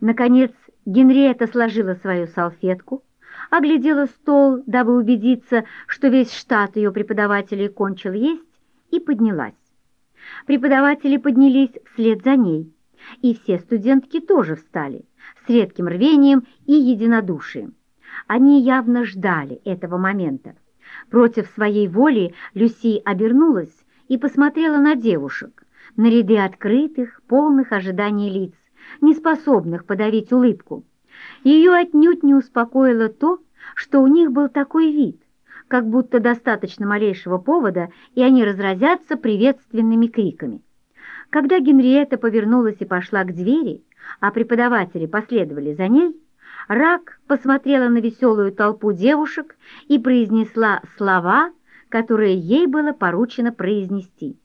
Наконец Генриетта сложила свою салфетку, оглядела стол, дабы убедиться, что весь штат ее преподавателей кончил есть, и поднялась. Преподаватели поднялись вслед за ней, и все студентки тоже встали, с редким рвением и единодушием. Они явно ждали этого момента. Против своей воли Люси обернулась и посмотрела на девушек, на ряды открытых, полных ожиданий лиц, неспособных подавить улыбку. Ее отнюдь не успокоило то, что у них был такой вид, как будто достаточно малейшего повода, и они разразятся приветственными криками. Когда Генриетта повернулась и пошла к двери, а преподаватели последовали за ней, Рак посмотрела на веселую толпу девушек и произнесла слова, которые ей было поручено произнести.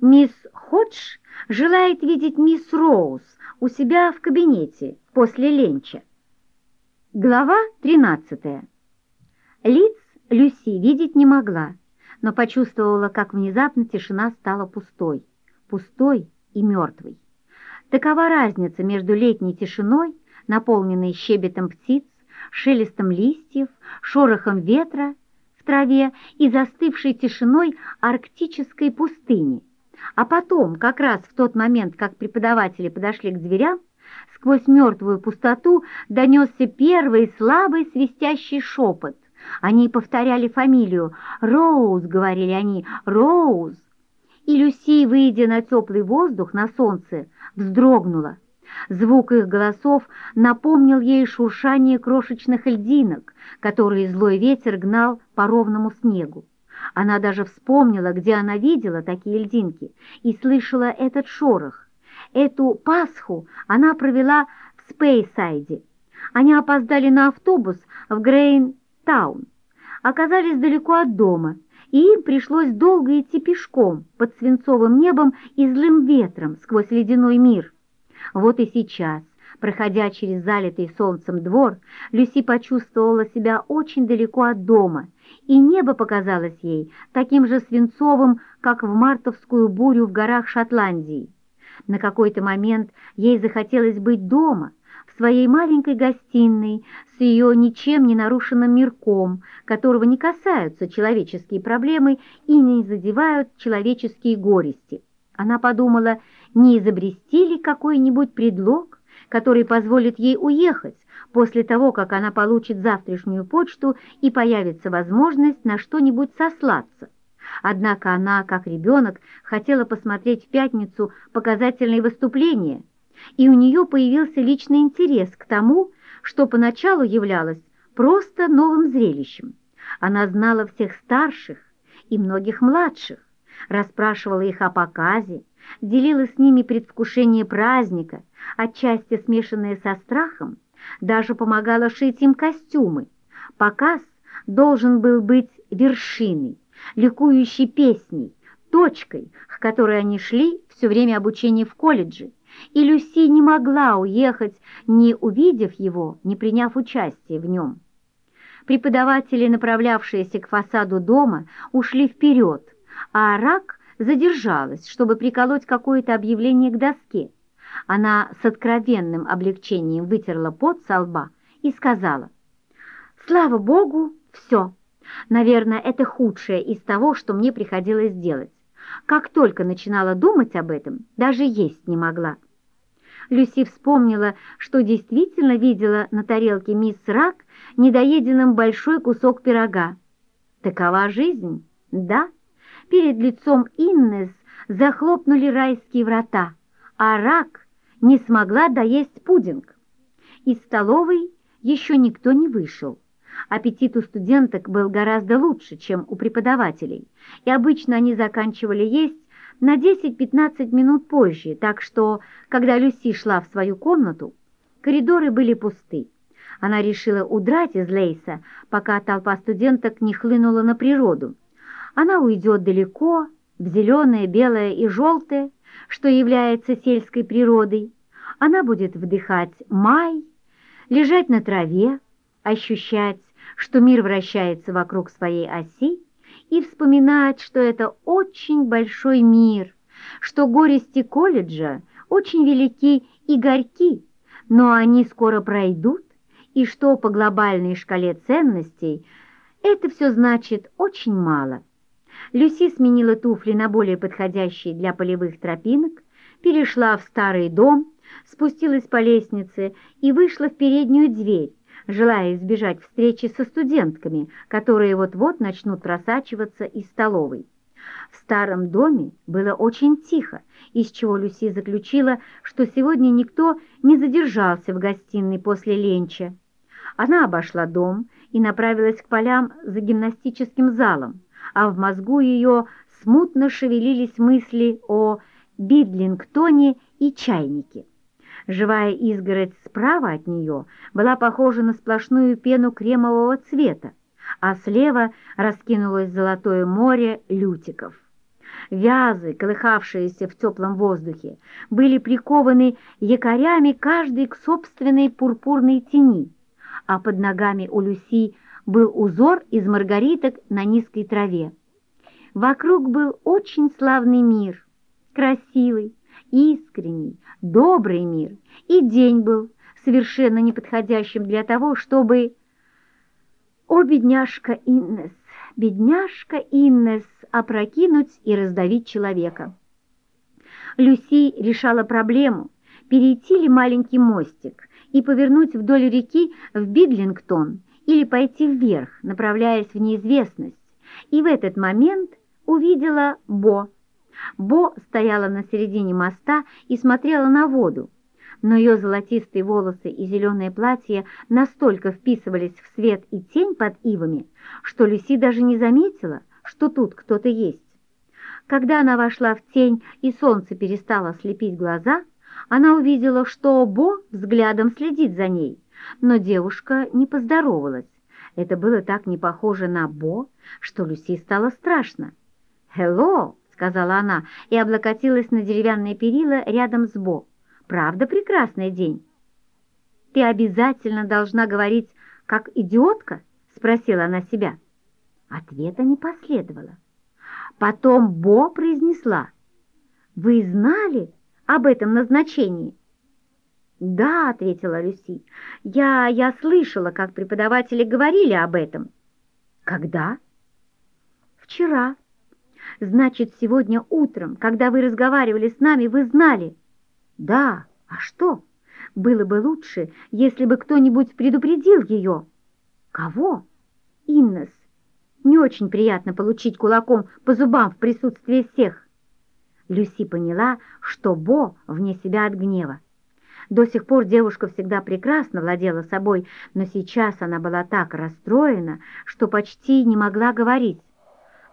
«Мисс Ходж желает видеть мисс Роуз у себя в кабинете после ленча». Глава 13. Лиц Люси видеть не могла, но почувствовала, как внезапно тишина стала пустой, пустой и мертвой. Такова разница между летней тишиной, наполненной щебетом птиц, шелестом листьев, шорохом ветра в траве и застывшей тишиной арктической пустыни. А потом, как раз в тот момент, как преподаватели подошли к дверям, сквозь мертвую пустоту донесся первый слабый свистящий шепот. Они повторяли фамилию. «Роуз», — говорили они, «Роуз». И Люси, выйдя на теплый воздух, на солнце, вздрогнула. Звук их голосов напомнил ей шуршание крошечных льдинок, которые злой ветер гнал по ровному снегу. Она даже вспомнила, где она видела такие льдинки, и слышала этот шорох. Эту Пасху она провела в Спейсайде. Они опоздали на автобус в Грейн-таун, оказались далеко от дома, и им пришлось долго идти пешком под свинцовым небом и злым ветром сквозь ледяной мир. Вот и сейчас, проходя через залитый солнцем двор, Люси почувствовала себя очень далеко от дома, и небо показалось ей таким же свинцовым, как в мартовскую бурю в горах Шотландии. На какой-то момент ей захотелось быть дома, в своей маленькой гостиной, с ее ничем не нарушенным мирком, которого не касаются человеческие проблемы и не задевают человеческие горести. Она подумала, не изобрести ли какой-нибудь предлог, который позволит ей уехать после того, как она получит завтрашнюю почту и появится возможность на что-нибудь сослаться. Однако она, как ребенок, хотела посмотреть в пятницу показательные выступления, и у нее появился личный интерес к тому, что поначалу являлось просто новым зрелищем. Она знала всех старших и многих младших, расспрашивала их о показе, делила с ними предвкушение праздника, отчасти смешанное со страхом, даже помогала шить им костюмы. Показ должен был быть вершиной, ликующей песней, точкой, к которой они шли все время обучения в колледже, и Люси не могла уехать, не увидев его, не приняв участие в нем. Преподаватели, направлявшиеся к фасаду дома, ушли вперед, а Рак задержалась, чтобы приколоть какое-то объявление к доске. Она с откровенным облегчением вытерла пот со лба и сказала, «Слава Богу, все. Наверное, это худшее из того, что мне приходилось делать. Как только начинала думать об этом, даже есть не могла». Люси вспомнила, что действительно видела на тарелке мисс Рак недоеденным большой кусок пирога. Такова жизнь, да? Перед лицом Иннес захлопнули райские врата, а Рак не смогла доесть пудинг. Из столовой еще никто не вышел. Аппетит у студенток был гораздо лучше, чем у преподавателей, и обычно они заканчивали есть на 10-15 минут позже, так что, когда Люси шла в свою комнату, коридоры были пусты. Она решила удрать из Лейса, пока толпа студенток не хлынула на природу. Она уйдет далеко, в зеленое, белое и желтое, что является сельской природой. Она будет вдыхать май, лежать на траве, ощущать, что мир вращается вокруг своей оси, и вспоминать, что это очень большой мир, что горести колледжа очень велики и горьки, но они скоро пройдут, и что по глобальной шкале ценностей это все значит очень мало. Люси сменила туфли на более подходящие для полевых тропинок, перешла в старый дом, спустилась по лестнице и вышла в переднюю дверь, желая избежать встречи со студентками, которые вот-вот начнут просачиваться из столовой. В старом доме было очень тихо, из чего Люси заключила, что сегодня никто не задержался в гостиной после ленча. Она обошла дом и направилась к полям за гимнастическим залом, а в мозгу ее смутно шевелились мысли о Бидлингтоне и чайнике. Живая изгородь справа от нее была похожа на сплошную пену кремового цвета, а слева раскинулось золотое море лютиков. Вязы, колыхавшиеся в теплом воздухе, были прикованы якорями каждый к собственной пурпурной тени, а под ногами у Люси был узор из маргариток на низкой траве. Вокруг был очень славный мир, красивый, искренний, добрый мир, и день был совершенно неподходящим для того, чтобы... О, бедняжка Иннес, бедняжка Иннес, опрокинуть и раздавить человека. Люси решала проблему, перейти ли маленький мостик и повернуть вдоль реки в Бидлингтон или пойти вверх, направляясь в неизвестность, и в этот момент увидела Бо. Бо стояла на середине моста и смотрела на воду, но ее золотистые волосы и зеленое платье настолько вписывались в свет и тень под ивами, что Люси даже не заметила, что тут кто-то есть. Когда она вошла в тень и солнце перестало слепить глаза, она увидела, что Бо взглядом следит за ней, но девушка не поздоровалась. Это было так не похоже на Бо, что Люси стало страшно. «Хелло!» — сказала она и облокотилась на деревянные перила рядом с Бо. «Правда прекрасный день?» «Ты обязательно должна говорить, как идиотка?» — спросила она себя. Ответа не последовало. Потом Бо произнесла. «Вы знали об этом назначении?» «Да», — ответила Люси, — «я, я слышала, как преподаватели говорили об этом». «Когда?» «Вчера». «Значит, сегодня утром, когда вы разговаривали с нами, вы знали?» «Да, а что? Было бы лучше, если бы кто-нибудь предупредил ее». «Кого?» «Иннес. Не очень приятно получить кулаком по зубам в присутствии всех». Люси поняла, что Бо вне себя от гнева. До сих пор девушка всегда прекрасно владела собой, но сейчас она была так расстроена, что почти не могла говорить.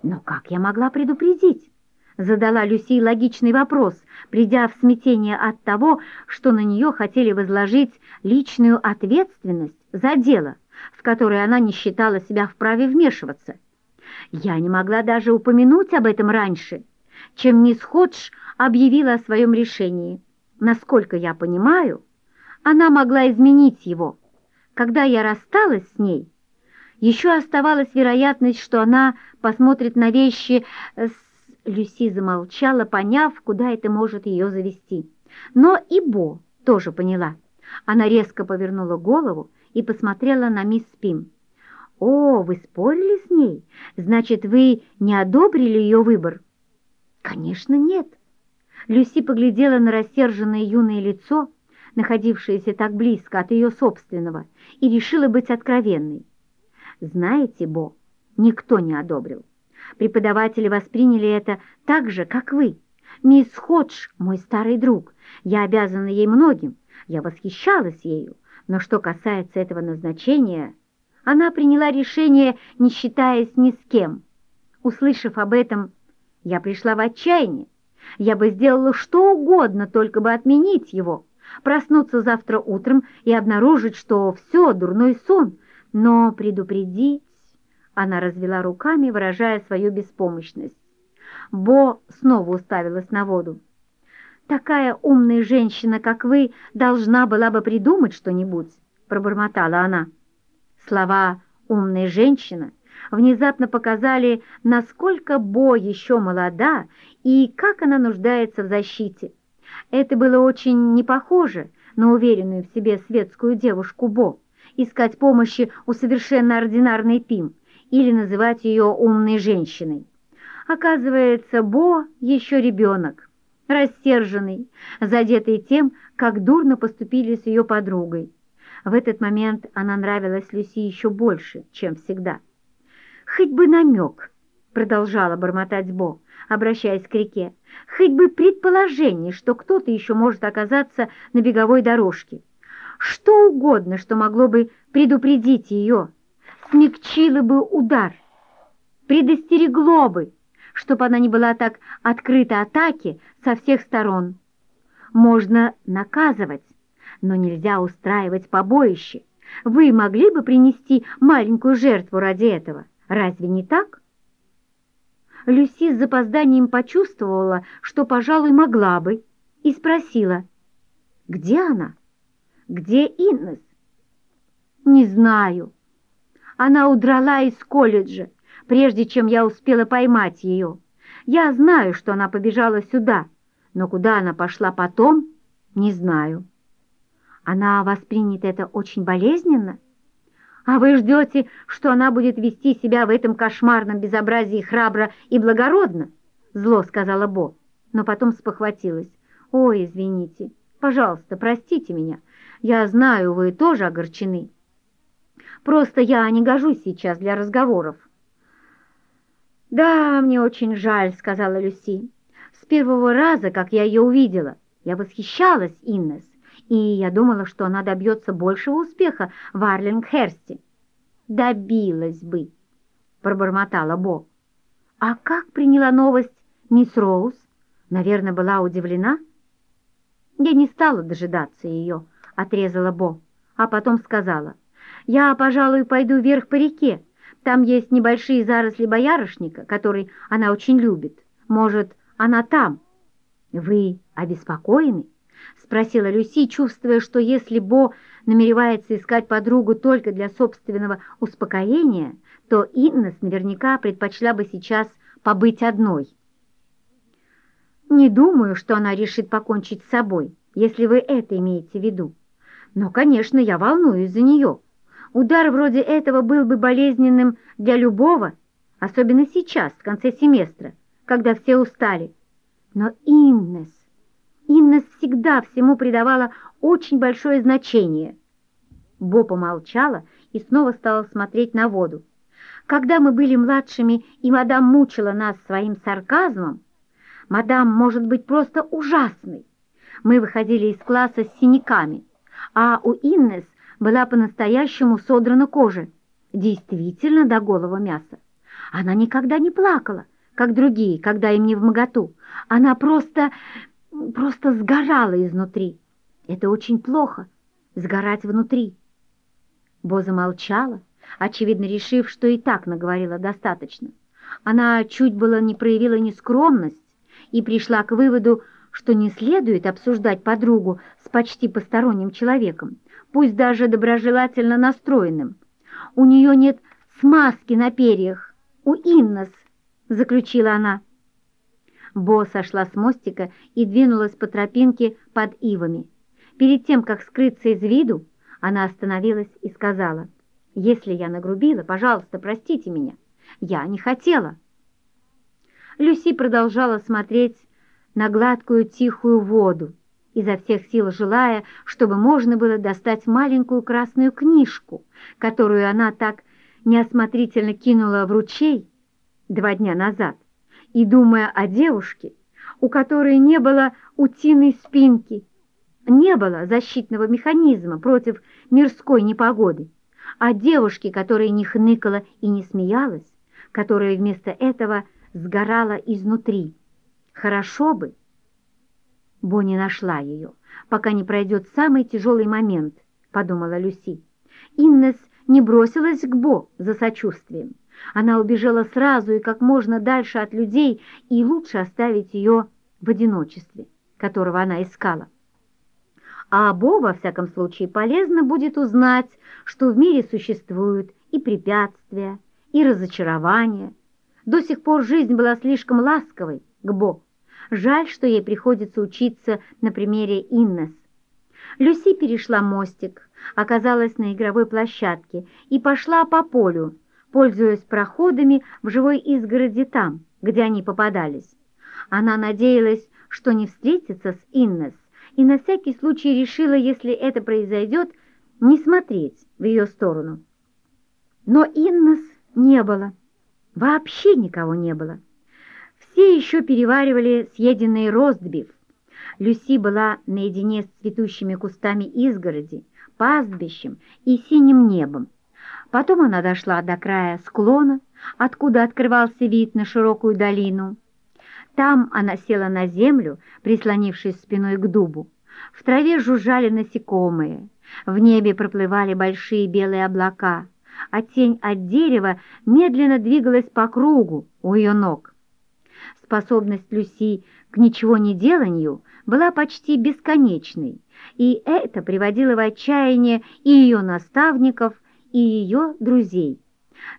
«Но как я могла предупредить?» Задала Люси логичный вопрос, придя в смятение от того, что на нее хотели возложить личную ответственность за дело, в которое она не считала себя вправе вмешиваться. Я не могла даже упомянуть об этом раньше, чем мисс Ходж объявила о своем решении. Насколько я понимаю, она могла изменить его. Когда я рассталась с ней, еще оставалась вероятность, что она посмотрит на вещи с... Люси замолчала, поняв, куда это может ее завести. Но и Бо тоже поняла. Она резко повернула голову и посмотрела на мисс Пим. «О, вы спорили с ней? Значит, вы не одобрили ее выбор?» «Конечно, нет. Люси поглядела на рассерженное юное лицо, находившееся так близко от ее собственного, и решила быть откровенной. «Знаете, Бо, никто не одобрил. Преподаватели восприняли это так же, как вы. Мисс Ходж — мой старый друг. Я обязана ей многим. Я восхищалась ею. Но что касается этого назначения, она приняла решение, не считаясь ни с кем. Услышав об этом, я пришла в отчаяние. Я бы сделала что угодно, только бы отменить его, проснуться завтра утром и обнаружить, что все, дурной сон, но предупредить... Она развела руками, выражая свою беспомощность. Бо снова уставилась на воду. «Такая умная женщина, как вы, должна была бы придумать что-нибудь», — пробормотала она. Слова «умная женщина» внезапно показали, насколько Бо еще молода и как она нуждается в защите. Это было очень не похоже на уверенную в себе светскую девушку Бо, искать помощи у совершенно ординарной Пим или называть ее умной женщиной. Оказывается, Бо еще ребенок, рассерженный, задетый тем, как дурно поступили с ее подругой. В этот момент она нравилась Люси еще больше, чем всегда. «Хоть бы намек», — продолжала бормотать Бо, обращаясь к реке, «хоть бы предположение, что кто-то еще может оказаться на беговой дорожке. Что угодно, что могло бы предупредить ее, смягчило бы удар, предостерегло бы, чтобы она не была так открыта атаке со всех сторон. Можно наказывать, но нельзя устраивать побоище. Вы могли бы принести маленькую жертву ради этого, разве не так? Люси с запозданием почувствовала, что, пожалуй, могла бы, и спросила, где она? Где Иннес? Не знаю. Она удрала из колледжа, прежде чем я успела поймать ее. Я знаю, что она побежала сюда, но куда она пошла потом, не знаю. Она воспринят это очень болезненно? А вы ждете, что она будет вести себя в этом кошмарном безобразии храбро и благородно? Зло сказала Бо, но потом спохватилась. Ой, извините, пожалуйста, простите меня. Я знаю, вы тоже огорчены. Просто я не гожусь сейчас для разговоров. «Да, мне очень жаль», — сказала Люси. «С первого раза, как я ее увидела, я восхищалась Иннес, и я думала, что она добьется большего успеха в Арлингхерсте». «Добилась бы», — пробормотала Бо. «А как приняла новость мисс Роуз? Наверное, была удивлена?» «Я не стала дожидаться ее», — отрезала Бо, а потом сказала. «Я, пожалуй, пойду вверх по реке, там есть небольшие заросли боярышника, который она очень любит. Может, она там?» «Вы обеспокоены?» — спросила Люси, чувствуя, что если Бо намеревается искать подругу только для собственного успокоения, то Иннес наверняка предпочла бы сейчас побыть одной. «Не думаю, что она решит покончить с собой, если вы это имеете в виду. Но, конечно, я волнуюсь за нее». Удар вроде этого был бы болезненным для любого, особенно сейчас, в конце семестра, когда все устали. Но Иннес, Иннес всегда всему придавала очень большое значение. Бо помолчала и снова стала смотреть на воду. Когда мы были младшими, и мадам мучила нас своим сарказмом, мадам может быть просто ужасной. Мы выходили из класса с синяками, а у Иннес была по-настоящему содрана кожа, действительно до голого мяса. Она никогда не плакала, как другие, когда им не в моготу. Она просто, просто сгорала изнутри. Это очень плохо, сгорать внутри. Боза молчала, очевидно решив, что и так наговорила достаточно. Она чуть было не проявила нескромность и пришла к выводу, что не следует обсуждать подругу с почти посторонним человеком, пусть даже доброжелательно настроенным. У нее нет смазки на перьях, у Иннос, заключила она. Бо сошла с мостика и двинулась по тропинке под ивами. Перед тем, как скрыться из виду, она остановилась и сказала, «Если я нагрубила, пожалуйста, простите меня. Я не хотела». Люси продолжала смотреть на гладкую тихую воду, изо всех сил желая, чтобы можно было достать маленькую красную книжку, которую она так неосмотрительно кинула в ручей два дня назад, и думая о девушке, у которой не было утиной спинки, не было защитного механизма против мирской непогоды, о девушке, которая не хныкала и не смеялась, которая вместо этого сгорала изнутри. Хорошо бы, Бонни нашла ее, пока не пройдет самый тяжелый момент, подумала Люси. Иннес не бросилась к Бо за сочувствием. Она убежала сразу и как можно дальше от людей, и лучше оставить ее в одиночестве, которого она искала. А Бо, во всяком случае, полезно будет узнать, что в мире существуют и препятствия, и разочарования. До сих пор жизнь была слишком ласковой к Бо, Жаль, что ей приходится учиться на примере Иннес. Люси перешла мостик, оказалась на игровой площадке и пошла по полю, пользуясь проходами в живой изгороди там, где они попадались. Она надеялась, что не встретится с Иннес, и на всякий случай решила, если это произойдет, не смотреть в ее сторону. Но Иннес не было. Вообще никого не было. Все еще переваривали съеденный ростбиф. Люси была наедине с цветущими кустами изгороди, пастбищем и синим небом. Потом она дошла до края склона, откуда открывался вид на широкую долину. Там она села на землю, прислонившись спиной к дубу. В траве жужжали насекомые, в небе проплывали большие белые облака, а тень от дерева медленно двигалась по кругу у ее ног. Способность Люси к ничего не деланию была почти бесконечной, и это приводило в отчаяние и ее наставников, и ее друзей.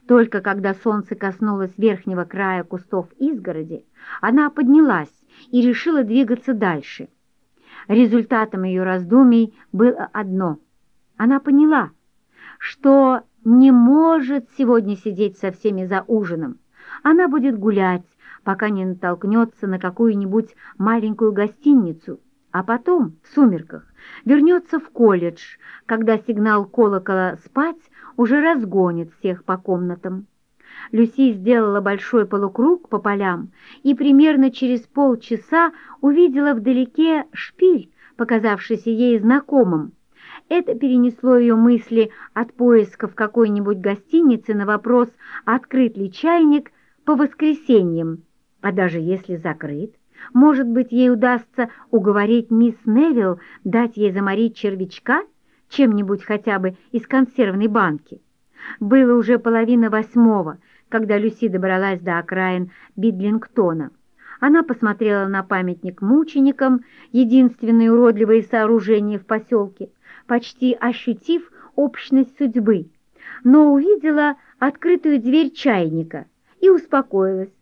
Только когда солнце коснулось верхнего края кустов изгороди, она поднялась и решила двигаться дальше. Результатом ее раздумий было одно. Она поняла, что не может сегодня сидеть со всеми за ужином. Она будет гулять, пока не натолкнется на какую-нибудь маленькую гостиницу, а потом, в сумерках, вернется в колледж, когда сигнал колокола «спать» уже разгонит всех по комнатам. Люси сделала большой полукруг по полям и примерно через полчаса увидела вдалеке шпиль, показавшийся ей знакомым. Это перенесло ее мысли от поисков какой-нибудь гостиницы на вопрос, открыт ли чайник по воскресеньям, а даже если закрыт. Может быть, ей удастся уговорить мисс Невилл дать ей заморить червячка чем-нибудь хотя бы из консервной банки. Было уже половина восьмого, когда Люси добралась до окраин Бидлингтона. Она посмотрела на памятник мученикам, единственное уродливое сооружение в поселке, почти ощутив общность судьбы, но увидела открытую дверь чайника и успокоилась.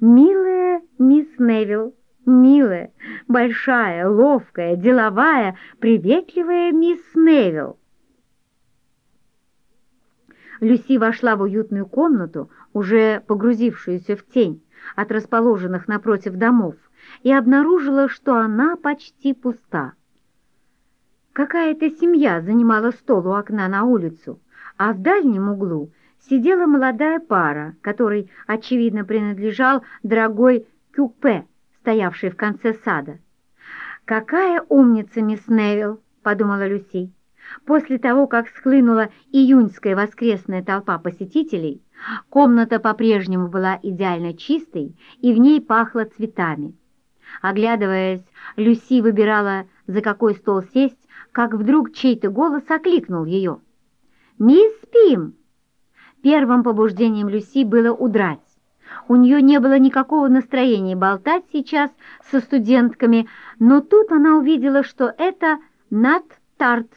«Милая мисс Невилл, милая, большая, ловкая, деловая, приветливая мисс Невилл». Люси вошла в уютную комнату, уже погрузившуюся в тень от расположенных напротив домов, и обнаружила, что она почти пуста. Какая-то семья занимала стол у окна на улицу, а в дальнем углу сидела молодая пара, которой, очевидно, принадлежал дорогой кюпе, стоявший в конце сада. «Какая умница, мисс Невилл!» — подумала Люси. После того, как схлынула июньская воскресная толпа посетителей, комната по-прежнему была идеально чистой и в ней пахло цветами. Оглядываясь, Люси выбирала, за какой стол сесть, как вдруг чей-то голос окликнул ее. «Мисс Пим!» Первым побуждением Люси было удрать. У нее не было никакого настроения болтать сейчас со студентками, но тут она увидела, что это Нат Тарт.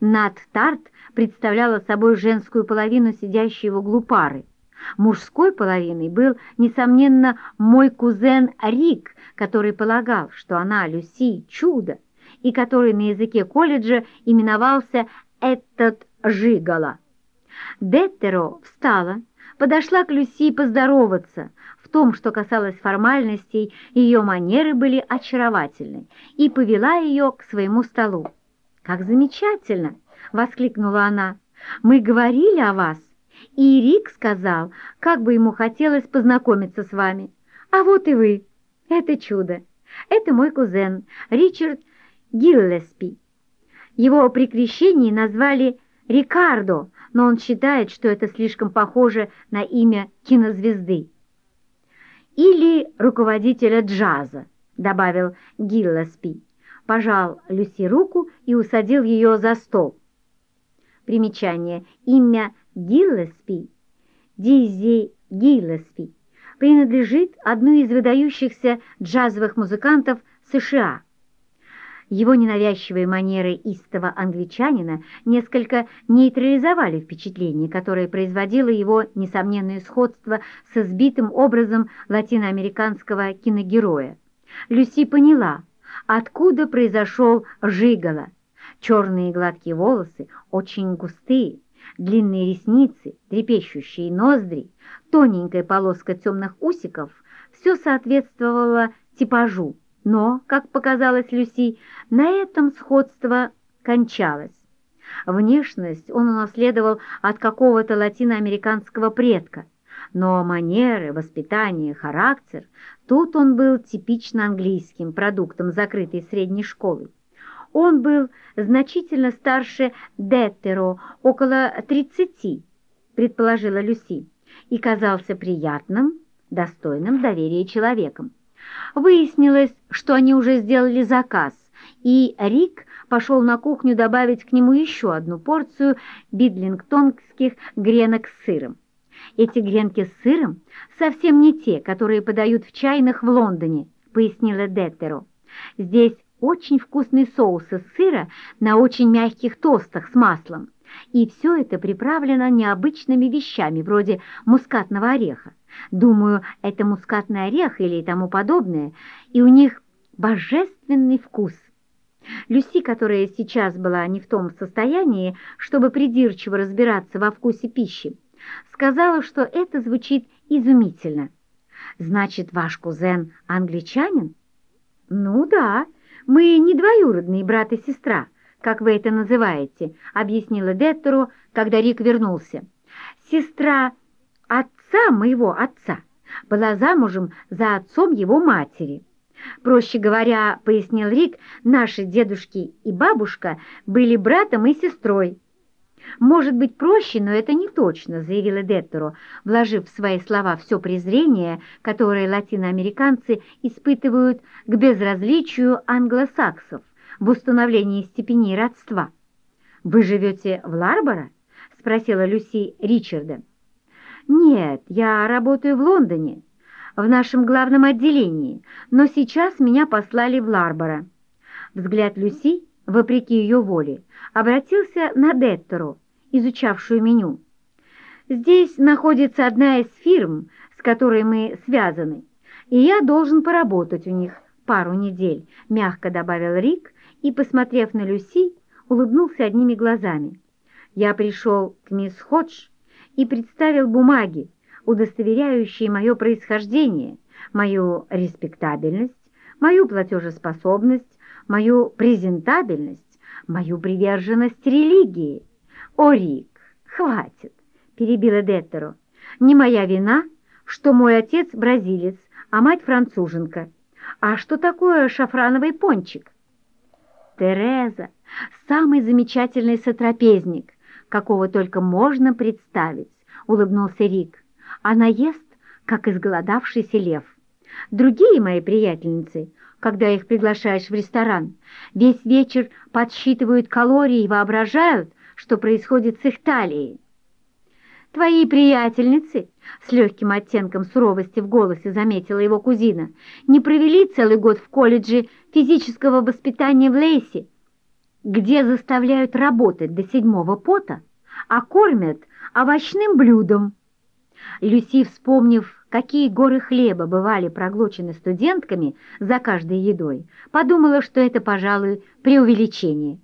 Над Тарт представляла собой женскую половину сидящей в углу пары. Мужской половиной был, несомненно, мой кузен Рик, который полагал, что она, Люси, чудо, и который на языке колледжа именовался «этот жигала». Деттеро встала, подошла к Люси поздороваться. В том, что касалось формальностей, ее манеры были очаровательны, и повела ее к своему столу. «Как замечательно!» — воскликнула она. «Мы говорили о вас, и Рик сказал, как бы ему хотелось познакомиться с вами. А вот и вы. Это чудо. Это мой кузен, Ричард Гиллеспи. Его при крещении назвали Рикардо, но он считает, что это слишком похоже на имя кинозвезды. «Или руководителя джаза», — добавил Гиллеспи пожал Люси руку и усадил ее за стол. Примечание. Имя Гиллеспи, Дизи Гиллеспи, принадлежит одной из выдающихся джазовых музыкантов США. Его ненавязчивые манеры истого англичанина несколько нейтрализовали впечатление, которое производило его несомненное сходство с избитым образом латиноамериканского киногероя. Люси поняла – откуда произошел Жигала. Черные гладкие волосы, очень густые, длинные ресницы, трепещущие ноздри, тоненькая полоска темных усиков — все соответствовало типажу, но, как показалось Люси, на этом сходство кончалось. Внешность он унаследовал от какого-то латиноамериканского предка, но манеры, воспитание, характер – тут он был типично английским продуктом закрытой средней школы. Он был значительно старше Деттеро, около 30, предположила Люси, и казался приятным, достойным доверия человеком. Выяснилось, что они уже сделали заказ, и Рик пошел на кухню добавить к нему еще одну порцию бидлингтонских гренок с сыром. Эти гренки с сыром совсем не те, которые подают в чайных в Лондоне, пояснила Деттеро. Здесь очень вкусный соус из сыра на очень мягких тостах с маслом. И все это приправлено необычными вещами, вроде мускатного ореха. Думаю, это мускатный орех или тому подобное, и у них божественный вкус. Люси, которая сейчас была не в том состоянии, чтобы придирчиво разбираться во вкусе пищи, сказала, что это звучит изумительно. «Значит, ваш кузен англичанин?» «Ну да, мы не двоюродные брат и сестра, как вы это называете», объяснила Деттеру, когда Рик вернулся. «Сестра отца моего отца была замужем за отцом его матери». Проще говоря, пояснил Рик, наши дедушки и бабушка были братом и сестрой. «Может быть проще, но это не точно», — заявила Деттеро, вложив в свои слова все презрение, которое латиноамериканцы испытывают к безразличию англосаксов в установлении степеней родства. «Вы живете в Ларборо?» — спросила Люси Ричарда. «Нет, я работаю в Лондоне, в нашем главном отделении, но сейчас меня послали в Ларборо». Взгляд Люси вопреки ее воле, обратился на Деттеру, изучавшую меню. «Здесь находится одна из фирм, с которой мы связаны, и я должен поработать у них пару недель», — мягко добавил Рик и, посмотрев на Люси, улыбнулся одними глазами. «Я пришел к мисс Ходж и представил бумаги, удостоверяющие мое происхождение, мою респектабельность, мою платежеспособность, мою презентабельность, мою приверженность религии. О, Рик, хватит, перебила Деттеро. Не моя вина, что мой отец бразилец, а мать француженка. А что такое шафрановый пончик? Тереза, самый замечательный сотрапезник, какого только можно представить, улыбнулся Рик. Она ест, как изголодавшийся лев. Другие мои приятельницы когда их приглашаешь в ресторан. Весь вечер подсчитывают калории и воображают, что происходит с их талией. «Твои приятельницы», — с легким оттенком суровости в голосе заметила его кузина, «не провели целый год в колледже физического воспитания в Лейсе, где заставляют работать до седьмого пота, а кормят овощным блюдом». Люси, вспомнив какие горы хлеба бывали проглочены студентками за каждой едой, подумала, что это, пожалуй, преувеличение.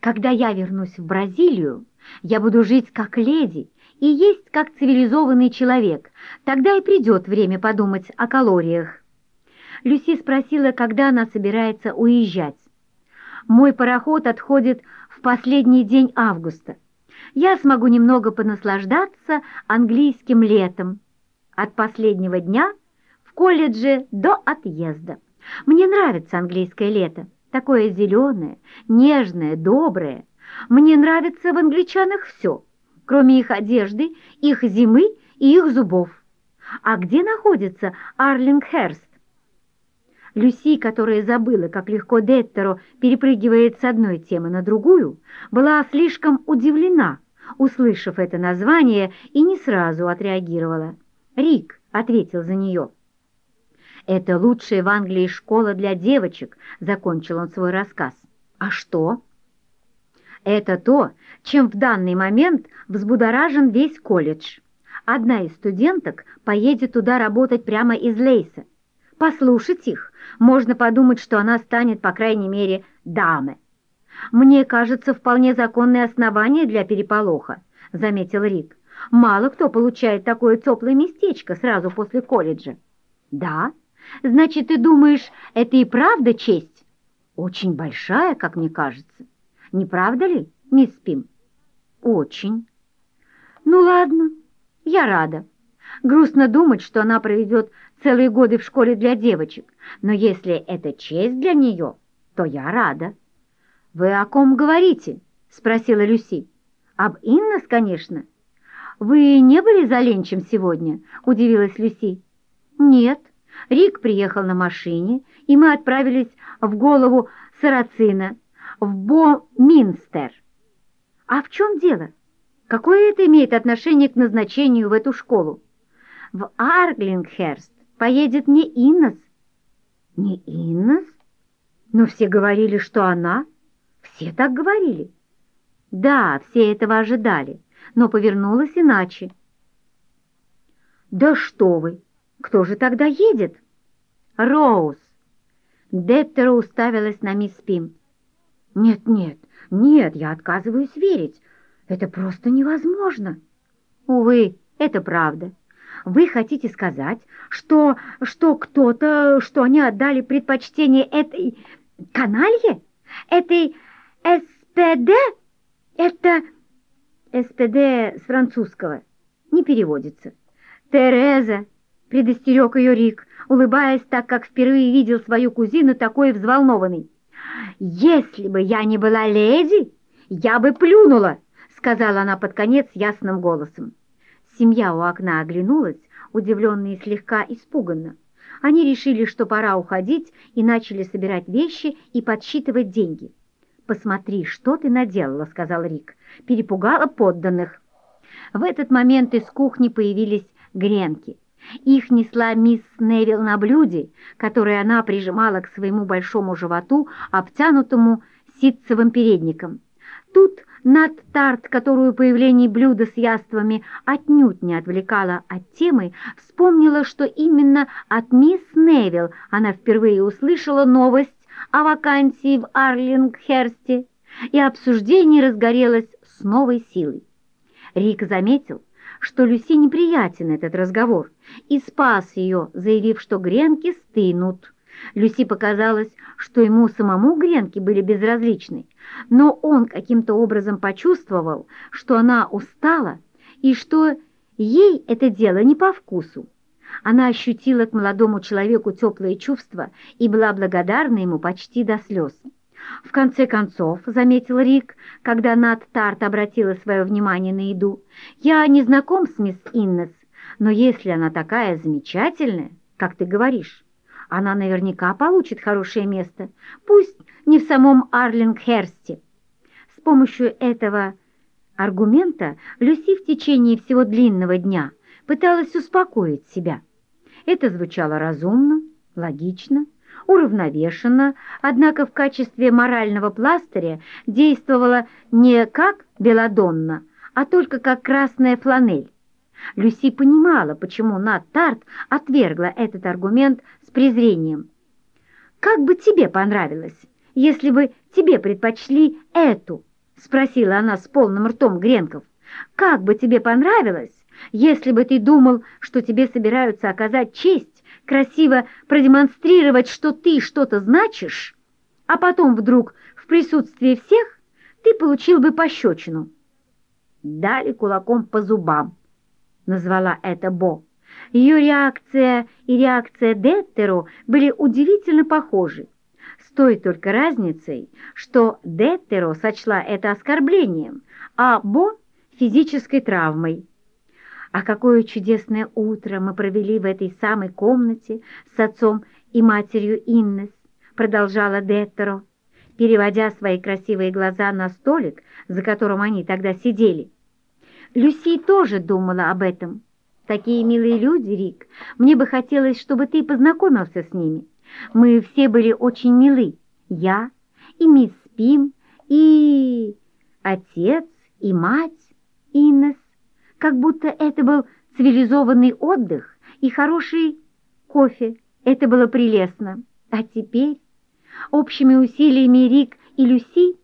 Когда я вернусь в Бразилию, я буду жить как леди и есть как цивилизованный человек, тогда и придет время подумать о калориях. Люси спросила, когда она собирается уезжать. «Мой пароход отходит в последний день августа. Я смогу немного понаслаждаться английским летом, от последнего дня в колледже до отъезда. Мне нравится английское лето, такое зеленое, нежное, доброе. Мне нравится в англичанах все, кроме их одежды, их зимы и их зубов. А где находится Арлингхерст? Люси, которая забыла, как легко Деттеро перепрыгивает с одной темы на другую, была слишком удивлена, услышав это название, и не сразу отреагировала. Рик ответил за нее. «Это лучшая в Англии школа для девочек», — закончил он свой рассказ. «А что?» «Это то, чем в данный момент взбудоражен весь колледж. Одна из студенток поедет туда работать прямо из Лейса. Послушать их, можно подумать, что она станет, по крайней мере, дамой. Мне кажется, вполне законное основание для переполоха», — заметил Рик. «Мало кто получает такое теплое местечко сразу после колледжа». «Да? Значит, ты думаешь, это и правда честь?» «Очень большая, как мне кажется. Не правда ли, мисс Пим?» «Очень». «Ну ладно, я рада. Грустно думать, что она проведет целые годы в школе для девочек, но если это честь для нее, то я рада». «Вы о ком говорите?» — спросила Люси. «Об Иннес, конечно». «Вы не были за ленчем сегодня?» — удивилась Люси. «Нет. Рик приехал на машине, и мы отправились в голову Сарацина, в Бо-Минстер». «А в чем дело? Какое это имеет отношение к назначению в эту школу?» «В Арглингхерст поедет не Иннес». «Не Иннес? Но все говорили, что она...» Все так говорили. Да, все этого ожидали, но повернулось иначе. Да что вы! Кто же тогда едет? Роуз. Деттера уставилась на мисс Пим. Нет, нет, нет, я отказываюсь верить. Это просто невозможно. Увы, это правда. Вы хотите сказать, что, что кто-то, что они отдали предпочтение этой каналье, этой СПД — это... СПД с французского. Не переводится. Тереза, предостерег ее Рик, улыбаясь так, как впервые видел свою кузину такой взволнованной. «Если бы я не была леди, я бы плюнула», — сказала она под конец ясным голосом. Семья у окна оглянулась, удивленно и слегка испуганно. Они решили, что пора уходить, и начали собирать вещи и подсчитывать деньги. «Посмотри, что ты наделала», — сказал Рик. «Перепугала подданных». В этот момент из кухни появились гренки. Их несла мисс Невилл на блюде, которое она прижимала к своему большому животу, обтянутому ситцевым передником. Тут Над Тарт, которую появление блюда с яствами отнюдь не отвлекала от темы, вспомнила, что именно от мисс Невилл она впервые услышала новость о вакансии в Арлингхерсте, и обсуждение разгорелось с новой силой. Рик заметил, что Люси неприятен этот разговор, и спас ее, заявив, что гренки стынут. Люси показалось, что ему самому гренки были безразличны, но он каким-то образом почувствовал, что она устала и что ей это дело не по вкусу. Она ощутила к молодому человеку теплые чувства и была благодарна ему почти до слез. В конце концов, заметил Рик, когда Нат Тарт обратила свое внимание на еду, я не знаком с мисс Иннес, но если она такая замечательная, как ты говоришь, она наверняка получит хорошее место, пусть не в самом Арлингхерсте. С помощью этого аргумента Люси в течение всего длинного дня – пыталась успокоить себя. Это звучало разумно, логично, уравновешенно, однако в качестве морального пластыря действовала не как беладонна, а только как красная фланель. Люси понимала, почему Нат Тарт отвергла этот аргумент с презрением. «Как бы тебе понравилось, если бы тебе предпочли эту?» — спросила она с полным ртом Гренков. «Как бы тебе понравилось, если бы ты думал, что тебе собираются оказать честь, красиво продемонстрировать, что ты что-то значишь, а потом вдруг в присутствии всех ты получил бы пощечину. Дали кулаком по зубам, назвала это Бо. Ее реакция и реакция Деттеру были удивительно похожи, с той только разницей, что Деттеро сочла это оскорблением, а Бо – физической травмой. А какое чудесное утро мы провели в этой самой комнате с отцом и матерью Иннес, продолжала Деттеро, переводя свои красивые глаза на столик, за которым они тогда сидели. Люси тоже думала об этом. Такие милые люди, Рик, мне бы хотелось, чтобы ты познакомился с ними. Мы все были очень милы. Я и мисс Пим, и отец, и мать Иннес как будто это был цивилизованный отдых и хороший кофе. Это было прелестно. А теперь общими усилиями Рик и Люси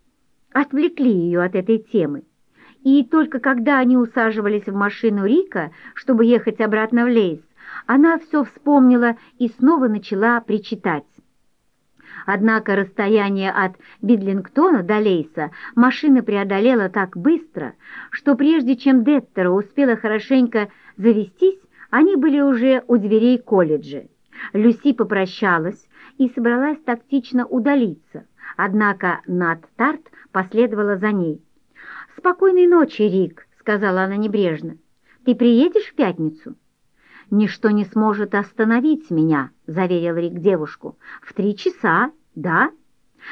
отвлекли ее от этой темы. И только когда они усаживались в машину Рика, чтобы ехать обратно в Лейс, она все вспомнила и снова начала причитать. Однако расстояние от Бидлингтона до Лейса машина преодолела так быстро, что прежде чем Деттера успела хорошенько завестись, они были уже у дверей колледжа. Люси попрощалась и собралась тактично удалиться, однако Нат Тарт последовала за ней. «Спокойной ночи, Рик», — сказала она небрежно. «Ты приедешь в пятницу?» «Ничто не сможет остановить меня», — заверил Рик девушку. «В три часа, да?»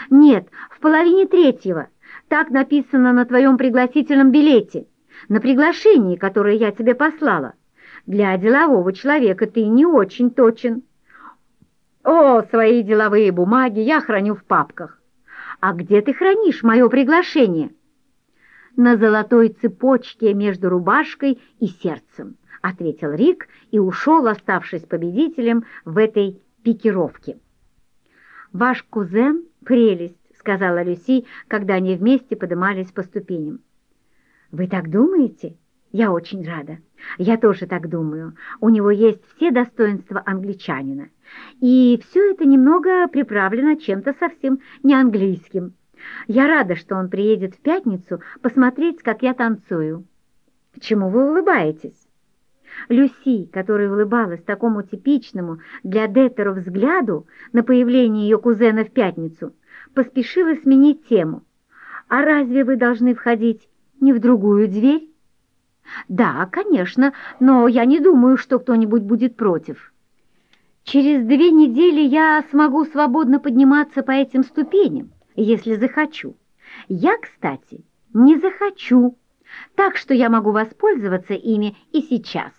«Нет, в половине третьего. Так написано на твоем пригласительном билете, на приглашении, которое я тебе послала. Для делового человека ты не очень точен». «О, свои деловые бумаги я храню в папках». «А где ты хранишь мое приглашение?» На золотой цепочке между рубашкой и сердцем», — ответил Рик и ушел, оставшись победителем в этой пикировке. «Ваш кузен — прелесть», — сказала Люси, когда они вместе подымались по ступеням. «Вы так думаете? Я очень рада. Я тоже так думаю. У него есть все достоинства англичанина. И все это немного приправлено чем-то совсем не английским». Я рада, что он приедет в пятницу посмотреть, как я танцую. Чему вы улыбаетесь? Люси, которая улыбалась такому типичному для Деттеру взгляду на появление ее кузена в пятницу, поспешила сменить тему. «А разве вы должны входить не в другую дверь?» «Да, конечно, но я не думаю, что кто-нибудь будет против». «Через две недели я смогу свободно подниматься по этим ступеням если захочу. Я, кстати, не захочу, так что я могу воспользоваться ими и сейчас.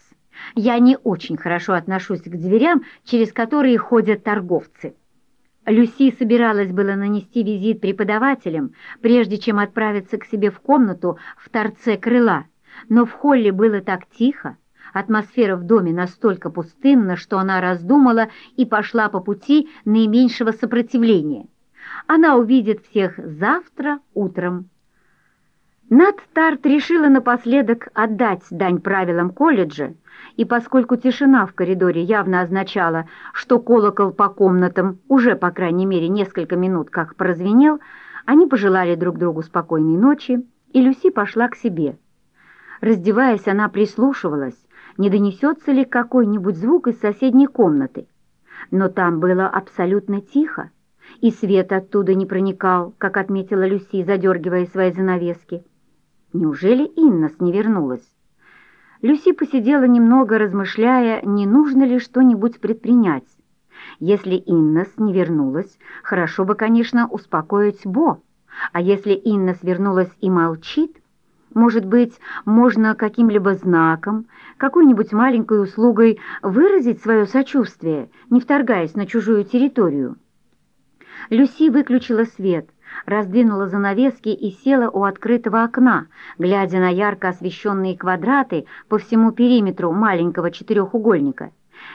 Я не очень хорошо отношусь к дверям, через которые ходят торговцы. Люси собиралась было нанести визит преподавателям, прежде чем отправиться к себе в комнату в торце крыла, но в холле было так тихо, атмосфера в доме настолько пустынна, что она раздумала и пошла по пути наименьшего сопротивления. Она увидит всех завтра утром. Над Тарт решила напоследок отдать дань правилам колледжа, и поскольку тишина в коридоре явно означала, что колокол по комнатам уже, по крайней мере, несколько минут как прозвенел, они пожелали друг другу спокойной ночи, и Люси пошла к себе. Раздеваясь, она прислушивалась, не донесется ли какой-нибудь звук из соседней комнаты. Но там было абсолютно тихо и свет оттуда не проникал, как отметила Люси, задергивая свои занавески. Неужели Иннас не вернулась? Люси посидела немного, размышляя, не нужно ли что-нибудь предпринять. Если Иннас не вернулась, хорошо бы, конечно, успокоить Бо. А если Иннас вернулась и молчит, может быть, можно каким-либо знаком, какой-нибудь маленькой услугой выразить свое сочувствие, не вторгаясь на чужую территорию. Люси выключила свет, раздвинула занавески и села у открытого окна, глядя на ярко освещенные квадраты по всему периметру маленького четырехугольника.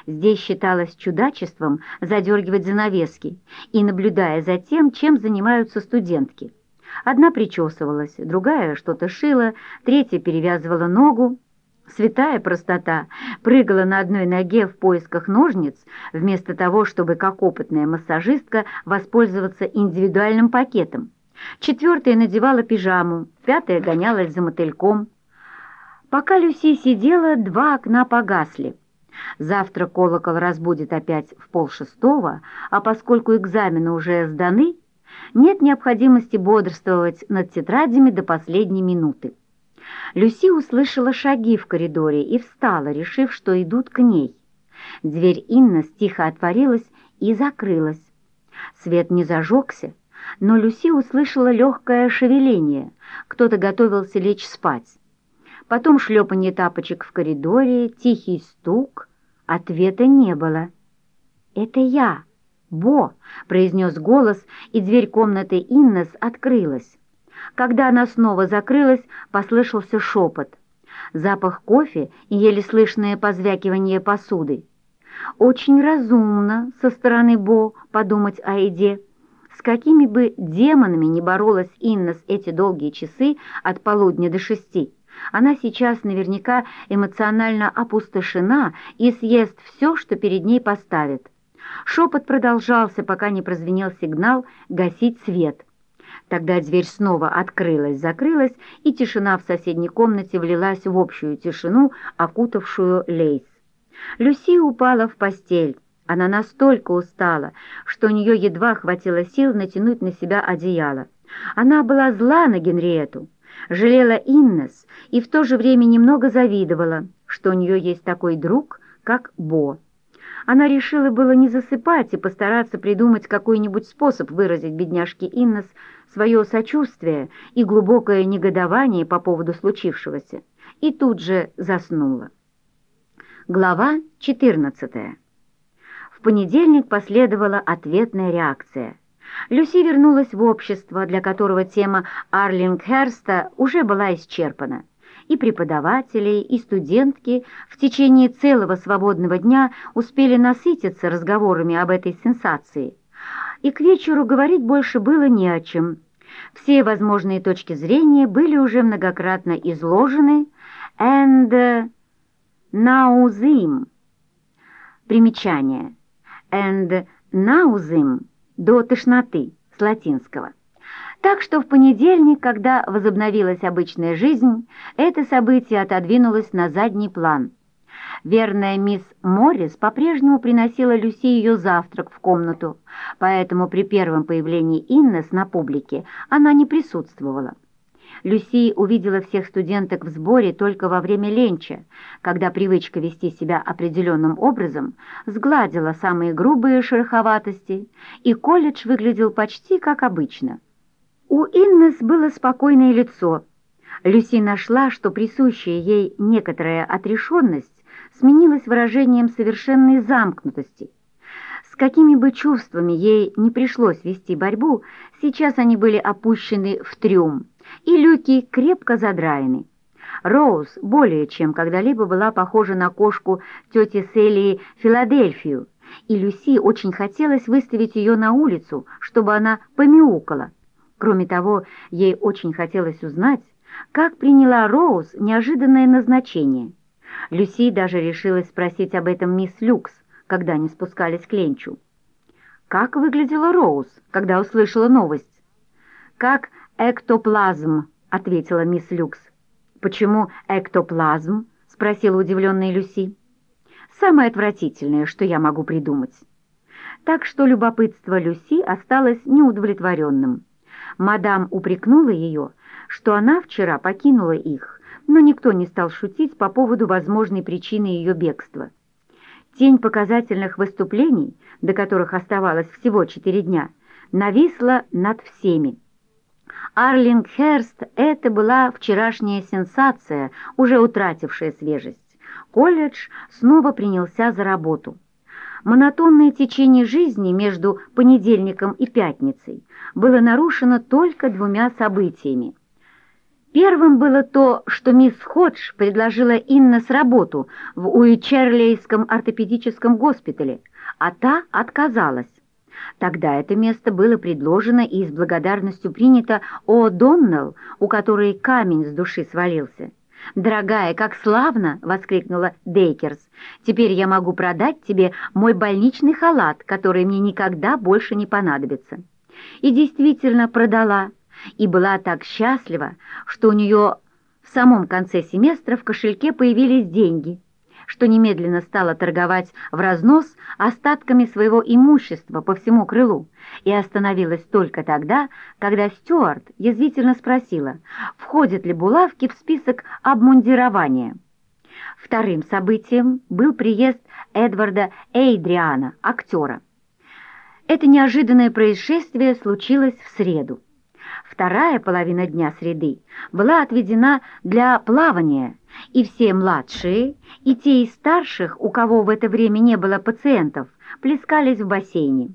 Здесь считалось чудачеством задергивать занавески и наблюдая за тем, чем занимаются студентки. Одна причесывалась, другая что-то шила, третья перевязывала ногу, Святая простота прыгала на одной ноге в поисках ножниц, вместо того, чтобы, как опытная массажистка, воспользоваться индивидуальным пакетом. Четвертая надевала пижаму, пятая гонялась за мотыльком. Пока Люси сидела, два окна погасли. Завтра колокол разбудит опять в полшестого, а поскольку экзамены уже сданы, нет необходимости бодрствовать над тетрадями до последней минуты. Люси услышала шаги в коридоре и встала, решив, что идут к ней. Дверь Инна тихо отворилась и закрылась. Свет не зажегся, но Люси услышала легкое шевеление. Кто-то готовился лечь спать. Потом шлепанье тапочек в коридоре, тихий стук. Ответа не было. «Это я, Бо!» — произнес голос, и дверь комнаты Иннес открылась. Когда она снова закрылась, послышался шепот. Запах кофе и еле слышное позвякивание посуды. Очень разумно со стороны Бо подумать о еде. С какими бы демонами не боролась Инна с эти долгие часы от полудня до шести, она сейчас наверняка эмоционально опустошена и съест все, что перед ней поставит. Шепот продолжался, пока не прозвенел сигнал «гасить свет». Тогда дверь снова открылась, закрылась, и тишина в соседней комнате влилась в общую тишину, окутавшую Лейс. Люси упала в постель. Она настолько устала, что у нее едва хватило сил натянуть на себя одеяло. Она была зла на Генриету, жалела Иннес и в то же время немного завидовала, что у нее есть такой друг, как Бо. Она решила было не засыпать и постараться придумать какой-нибудь способ выразить бедняжке Иннес свое сочувствие и глубокое негодование по поводу случившегося, и тут же заснула. Глава 14. В понедельник последовала ответная реакция. Люси вернулась в общество, для которого тема Арлингхерста уже была исчерпана. И преподаватели, и студентки в течение целого свободного дня успели насытиться разговорами об этой сенсации – и к вечеру говорить больше было не о чем. Все возможные точки зрения были уже многократно изложены, and nausem. Примечание. And nausem до тошноты с латинского. Так что в понедельник, когда возобновилась обычная жизнь, это событие отодвинулось на задний план – Верная мисс Моррис по-прежнему приносила Люси ее завтрак в комнату, поэтому при первом появлении Иннес на публике она не присутствовала. Люси увидела всех студенток в сборе только во время ленча, когда привычка вести себя определенным образом сгладила самые грубые шероховатости, и колледж выглядел почти как обычно. У Иннес было спокойное лицо. Люси нашла, что присущая ей некоторая отрешенность сменилось выражением совершенной замкнутости. С какими бы чувствами ей не пришлось вести борьбу, сейчас они были опущены в трюм, и люки крепко задраены. Роуз более чем когда-либо была похожа на кошку тети Селии Филадельфию, и Люси очень хотелось выставить ее на улицу, чтобы она помяукала. Кроме того, ей очень хотелось узнать, как приняла Роуз неожиданное назначение – Люси даже решилась спросить об этом мисс Люкс, когда они спускались к Ленчу. Как выглядела Роуз, когда услышала новость? «Как эктоплазм», — ответила мисс Люкс. «Почему эктоплазм?» — спросила удивленная Люси. «Самое отвратительное, что я могу придумать». Так что любопытство Люси осталось неудовлетворенным. Мадам упрекнула ее, что она вчера покинула их, но никто не стал шутить по поводу возможной причины ее бегства. Тень показательных выступлений, до которых оставалось всего четыре дня, нависла над всеми. Арлингхерст — это была вчерашняя сенсация, уже утратившая свежесть. Колледж снова принялся за работу. Монотонное течение жизни между понедельником и пятницей было нарушено только двумя событиями — Первым было то, что мисс Ходж предложила Инна с работу в Уичерлейском ортопедическом госпитале, а та отказалась. Тогда это место было предложено и с благодарностью принято О. Доннелл, у которой камень с души свалился. «Дорогая, как славно!» — воскликнула Дейкерс. «Теперь я могу продать тебе мой больничный халат, который мне никогда больше не понадобится». И действительно продала и была так счастлива, что у нее в самом конце семестра в кошельке появились деньги, что немедленно стала торговать в разнос остатками своего имущества по всему крылу и остановилась только тогда, когда Стюарт язвительно спросила, входят ли булавки в список обмундирования. Вторым событием был приезд Эдварда Эйдриана, актера. Это неожиданное происшествие случилось в среду. Вторая половина дня среды была отведена для плавания, и все младшие, и те из старших, у кого в это время не было пациентов, плескались в бассейне.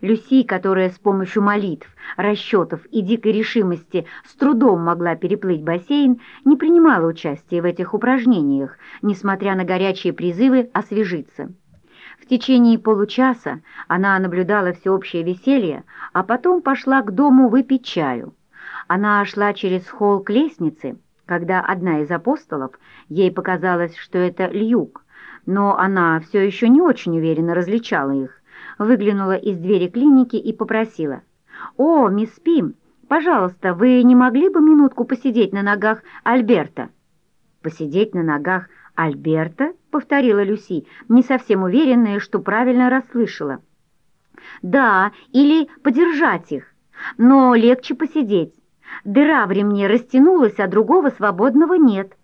Люси, которая с помощью молитв, расчетов и дикой решимости с трудом могла переплыть бассейн, не принимала участия в этих упражнениях, несмотря на горячие призывы освежиться течение получаса она наблюдала всеобщее веселье, а потом пошла к дому выпить чаю. Она шла через холл к лестнице, когда одна из апостолов, ей показалось, что это Льюк, но она все еще не очень уверенно различала их, выглянула из двери клиники и попросила. «О, мисс Пим, пожалуйста, вы не могли бы минутку посидеть на ногах Альберта?» «Посидеть на ногах Альберта?» — повторила Люси, не совсем уверенная, что правильно расслышала. «Да, или подержать их, но легче посидеть. Дыра в ремне растянулась, а другого свободного нет».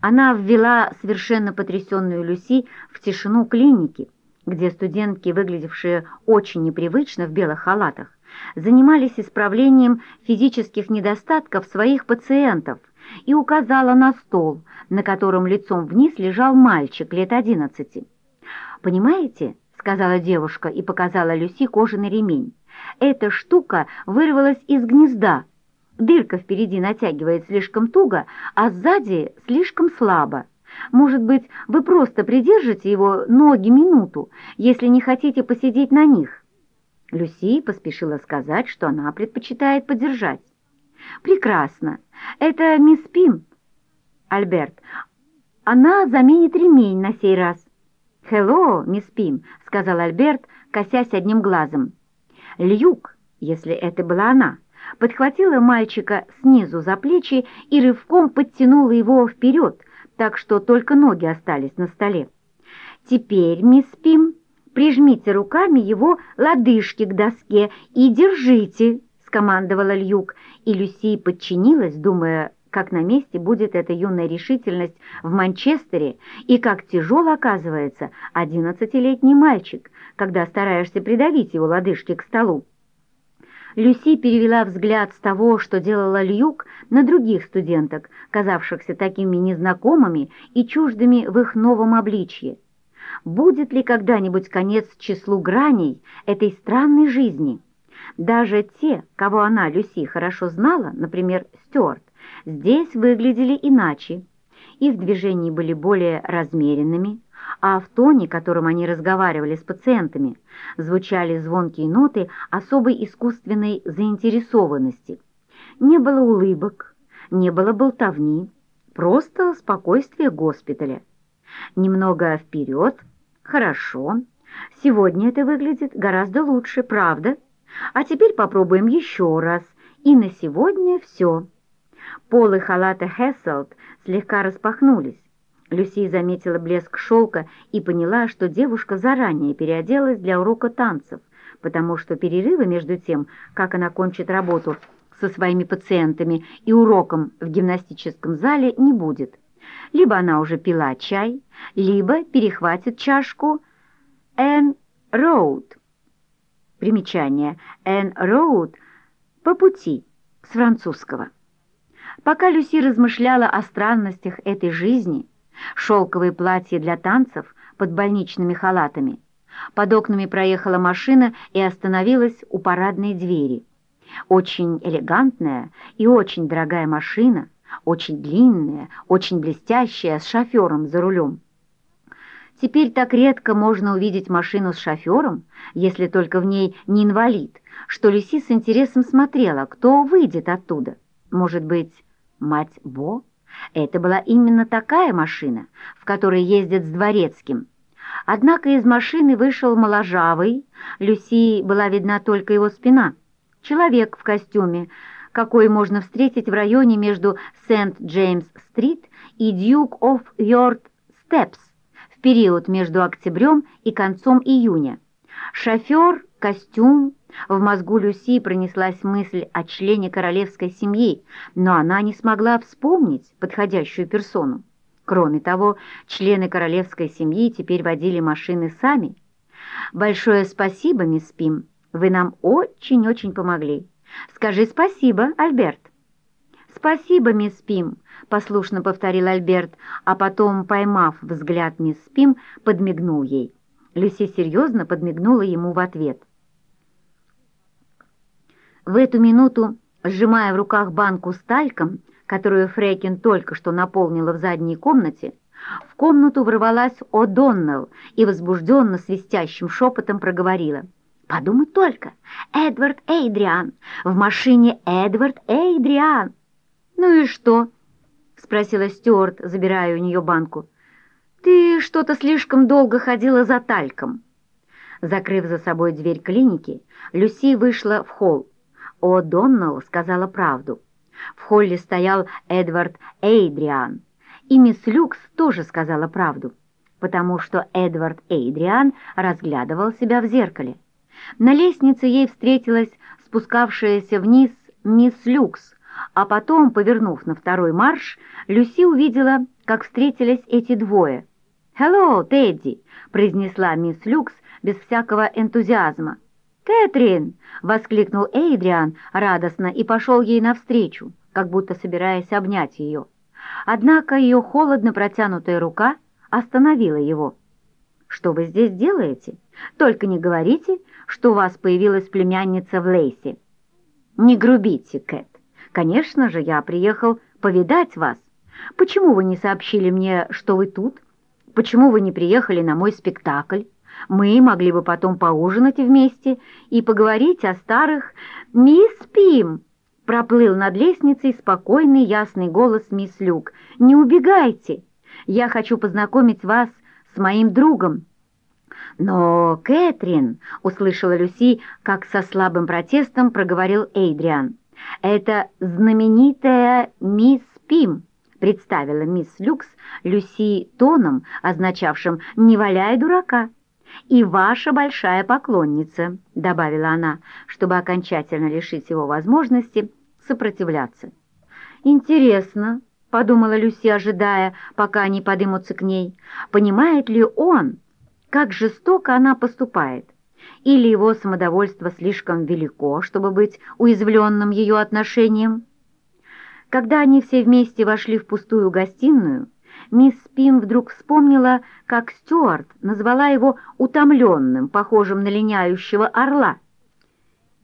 Она ввела совершенно потрясенную Люси в тишину клиники, где студентки, выглядевшие очень непривычно в белых халатах, занимались исправлением физических недостатков своих пациентов и указала на стол, на котором лицом вниз лежал мальчик лет одиннадцати. «Понимаете?» — сказала девушка и показала Люси кожаный ремень. «Эта штука вырвалась из гнезда. Дырка впереди натягивает слишком туго, а сзади слишком слабо. Может быть, вы просто придержите его ноги минуту, если не хотите посидеть на них?» Люси поспешила сказать, что она предпочитает подержать. «Прекрасно. Это мисс Пим, Альберт. Она заменит ремень на сей раз». «Хелло, мисс Пим», — сказал Альберт, косясь одним глазом. Льюк, если это была она, подхватила мальчика снизу за плечи и рывком подтянула его вперед, так что только ноги остались на столе. «Теперь, мисс Пим, прижмите руками его лодыжки к доске и держите», — скомандовала Льюк, и Люси подчинилась, думая, как на месте будет эта юная решительность в Манчестере и как тяжел оказывается одиннадцатилетний мальчик, когда стараешься придавить его лодыжки к столу. Люси перевела взгляд с того, что делала Льюк, на других студенток, казавшихся такими незнакомыми и чуждыми в их новом обличье. Будет ли когда-нибудь конец числу граней этой странной жизни? Даже те, кого она, Люси, хорошо знала, например, Стюарт, здесь выглядели иначе. Их движения были более размеренными, а в тоне, которым они разговаривали с пациентами, звучали звонкие ноты особой искусственной заинтересованности. Не было улыбок, не было болтовни, просто спокойствие госпиталя. Немного вперед, хорошо, сегодня это выглядит гораздо лучше, правда? А теперь попробуем еще раз. И на сегодня все. Полы халата Хесселд слегка распахнулись. Люси заметила блеск шелка и поняла, что девушка заранее переоделась для урока танцев, потому что перерыва между тем, как она кончит работу со своими пациентами и уроком в гимнастическом зале, не будет. Либо она уже пила чай, либо перехватит чашку «Энн Роуд» Примечание. Эн Роуд по пути с французского. Пока Люси размышляла о странностях этой жизни, шелковые платья для танцев под больничными халатами, под окнами проехала машина и остановилась у парадной двери. Очень элегантная и очень дорогая машина, очень длинная, очень блестящая, с шофером за рулем. Теперь так редко можно увидеть машину с шофером, если только в ней не инвалид, что Люси с интересом смотрела, кто выйдет оттуда. Может быть, мать Бо? Это была именно такая машина, в которой ездят с дворецким. Однако из машины вышел моложавый, Люси была видна только его спина, человек в костюме, какой можно встретить в районе между Сент-Джеймс-стрит и Дьюк оф Йорк Степс в период между октябрем и концом июня. Шофер, костюм. В мозгу Люси пронеслась мысль о члене королевской семьи, но она не смогла вспомнить подходящую персону. Кроме того, члены королевской семьи теперь водили машины сами. «Большое спасибо, мисс Пим, вы нам очень-очень помогли. Скажи спасибо, Альберт». «Спасибо, мисс Пим», — послушно повторил Альберт, а потом, поймав взгляд мисс Пим, подмигнул ей. Люси серьезно подмигнула ему в ответ. В эту минуту, сжимая в руках банку с тальком, которую Фрейкин только что наполнила в задней комнате, В комнату ворвалась О'Доннелл и возбужденно свистящим шепотом проговорила. «Подумай только, Эдвард Эйдриан! В машине Эдвард Эйдриан!» «Ну и что?» — спросила Стюарт, забирая у нее банку. «Ты что-то слишком долго ходила за тальком». Закрыв за собой дверь клиники, Люси вышла в холл. О Доннелл сказала правду. В холле стоял Эдвард Эйдриан, и мисс Люкс тоже сказала правду, потому что Эдвард Эйдриан разглядывал себя в зеркале. На лестнице ей встретилась спускавшаяся вниз мисс Люкс, а потом, повернув на второй марш, Люси увидела, как встретились эти двое. «Hello, Тедди!» — произнесла мисс Люкс без всякого энтузиазма. «Кэтрин!» — воскликнул Эйдриан радостно и пошел ей навстречу, как будто собираясь обнять ее. Однако ее холодно протянутая рука остановила его. «Что вы здесь делаете? Только не говорите, что у вас появилась племянница в Лейсе». «Не грубите, Кэт. Конечно же, я приехал повидать вас. Почему вы не сообщили мне, что вы тут? Почему вы не приехали на мой спектакль? Мы могли бы потом поужинать вместе и поговорить о старых... «Мисс Пим!» — проплыл над лестницей спокойный ясный голос мисс Люк. «Не убегайте! Я хочу познакомить вас с моим другом». «Но, Кэтрин!» — услышала Люси, как со слабым протестом проговорил Эйдриан. «Это знаменитая мисс Пим», — представила мисс Люкс Люси тоном, означавшим «не валяй дурака». «И ваша большая поклонница», — добавила она, чтобы окончательно лишить его возможности сопротивляться. «Интересно», — подумала Люси, ожидая, пока они подымутся к ней, «понимает ли он, как жестоко она поступает?» Или его самодовольство слишком велико, чтобы быть уязвленным ее отношением. Когда они все вместе вошли в пустую гостиную, мисс Пим вдруг вспомнила, как Стюарт назвала его утомленным, похожим на линяющего орла,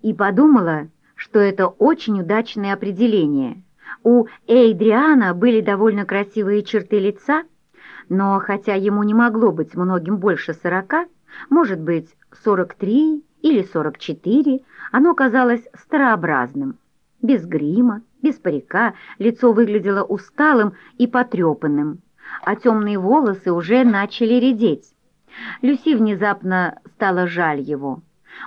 и подумала, что это очень удачное определение. У Эйдриана были довольно красивые черты лица, но хотя ему не могло быть многим больше сорока, может быть, 43 или 44, оно казалось старообразным. Без грима, без парика, лицо выглядело усталым и потрепанным, а темные волосы уже начали редеть. Люси внезапно стало жаль его.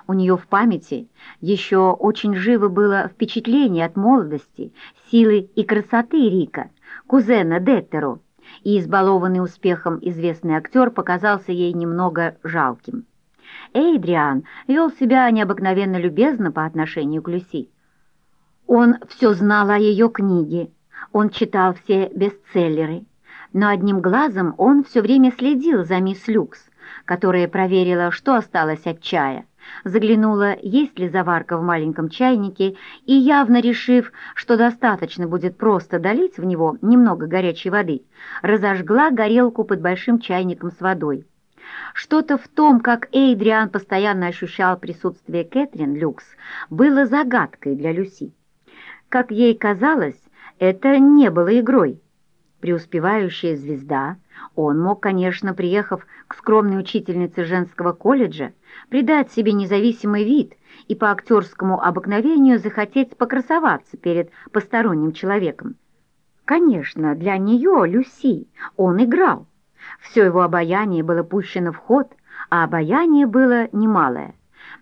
У нее в памяти еще очень живо было впечатление от молодости, силы и красоты Рика, кузена Деттеро, и избалованный успехом известный актер показался ей немного жалким. Эйдриан вел себя необыкновенно любезно по отношению к Люси. Он все знал о ее книге, он читал все бестселлеры, но одним глазом он все время следил за мисс Люкс, которая проверила, что осталось от чая, заглянула, есть ли заварка в маленьком чайнике, и, явно решив, что достаточно будет просто долить в него немного горячей воды, разожгла горелку под большим чайником с водой. Что-то в том, как Эйдриан постоянно ощущал присутствие Кэтрин Люкс, было загадкой для Люси. Как ей казалось, это не было игрой. Преуспевающая звезда, он мог, конечно, приехав к скромной учительнице женского колледжа, придать себе независимый вид и по актерскому обыкновению захотеть покрасоваться перед посторонним человеком. Конечно, для нее, Люси, он играл. Все его обаяние было пущено в ход, а обаяние было немалое.